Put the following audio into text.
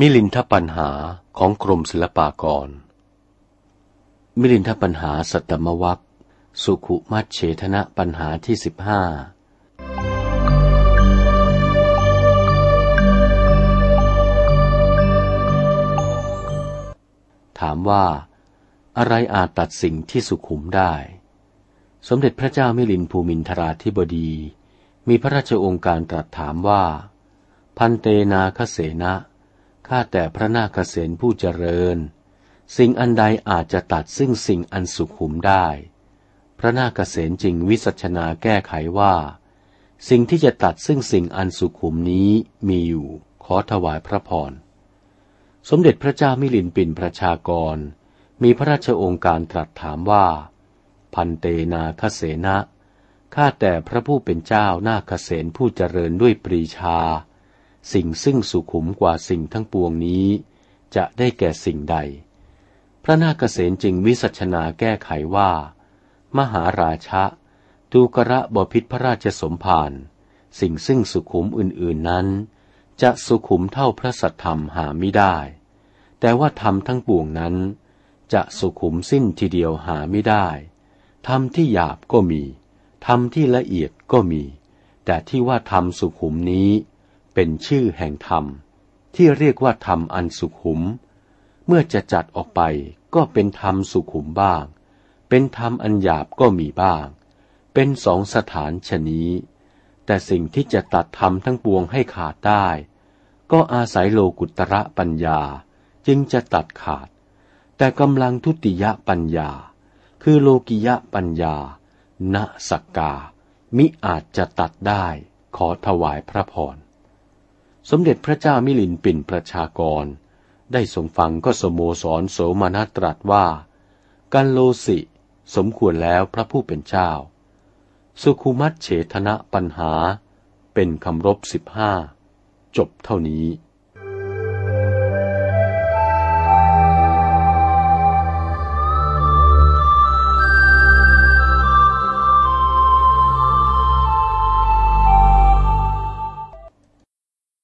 มิลินทปัญหาของกรมศิลปากร มิลินทปัญหาสัตมวัคสุขุมัชเฉทนะปัญหาที่สิบห้า ถามว่า อะไรอาจตัดสิ่งที่สุขุมได้ สมเด็จพระเจ้ามิลินภูมินทราธิบดี มีพระราชองค์การตรัสถามว่า พันเตนาคเสนะ ข้าแต่พระนาคเษนผู้เจริญ สิ่งอันใดอาจจะตัดซึ่งสิ่งอันสุขุมได้ พระนาคเษนจึงวิสัชนาแก้ไขว่า สิ่งที่จะตัดซึ่งสิ่งอันสุขุมนี้มีอยู่ ขอถวายพระพร สมเด็จพระเจ้ามิลินปินประชากร มีพระราชองค์การตรัสถามว่า พันเตนาคเสนะข้าแต่พระผู้เป็นเจ้านาคเษนผู้เจริญด้วยปรีชา สิ่งซึ่งสุขุมกว่าสิ่งทั้งปวงนี้ จะได้แก่สิ่งใด พระนาคเษนจึงวิสัชนาแก้ไขว่า มหาราชะตูกระบพิษพระราชสมภารสิ่งซึ่งสุขุมอื่นๆนั้น จะสุขุมเท่าพระสัทธรรมหาไม่ได้ แต่ว่าธรรมทั้งปวงนั้น จะสุขุมสิ้นทีเดียวหาไม่ได้ธรรมที่หยาบก็มีธรรมที่ละเอียดก็มี แต่ที่ว่าธรรมสุขุมนี้ เป็นชื่อแห่งธรรม ที่เรียกว่าธรรมอันสุขุม เมื่อจะจัดออกไปก็เป็นธรรมสุขุมบ้าง เป็นธรรมอันหยาบก็มีบ้าง เป็นสองสถานชนี้ แต่สิ่งที่จะตัดธรรมทั้งปวงให้ขาดได้ ก็อาศัยโลกุตระปัญญาจึงจะตัดขาด แต่กำลังทุติยปัญญา คือโลกิยะปัญญา ณสักกา มิอาจจะตัดได้ ขอถวายพระพร สมเด็จพระเจ้ามิลินปินประชากร ได้ทรงฟังก็สโมสรโสมนัตรัสว่า กันโลสิ สมควรแล้วพระผู้เป็นเจ้า สุคุมัตเฉทนะปัญหา เป็นคำรบสิบห้า จบเท่านี้